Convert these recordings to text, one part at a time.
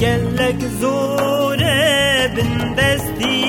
گلک زوره بن دستی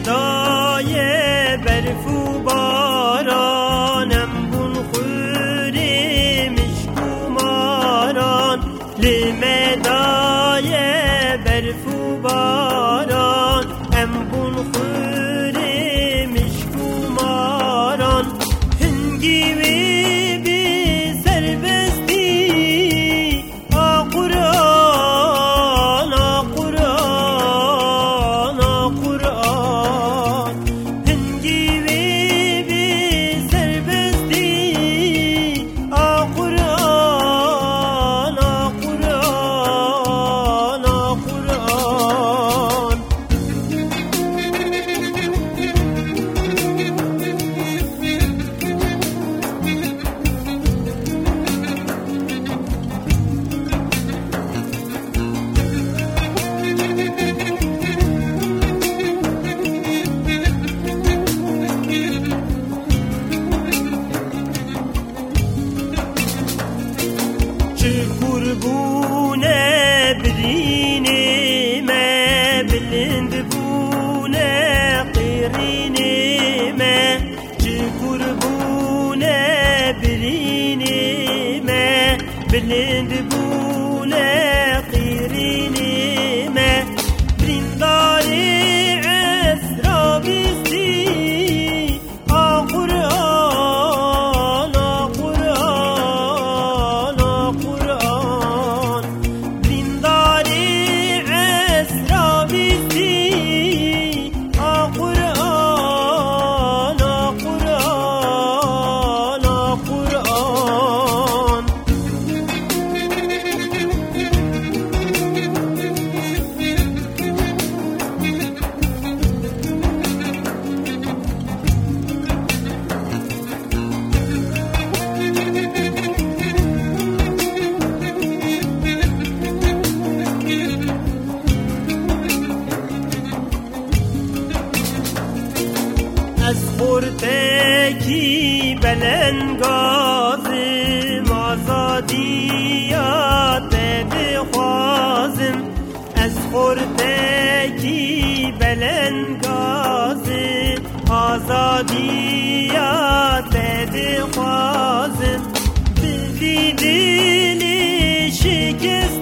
todo. بونا بديني ما بلند قيريني ما جكر بديني ما بلند Kurteki belen gazim azadiya dedi hazim Ez kurteki belen gazim azadiya dedi hazim Bildi dili şikist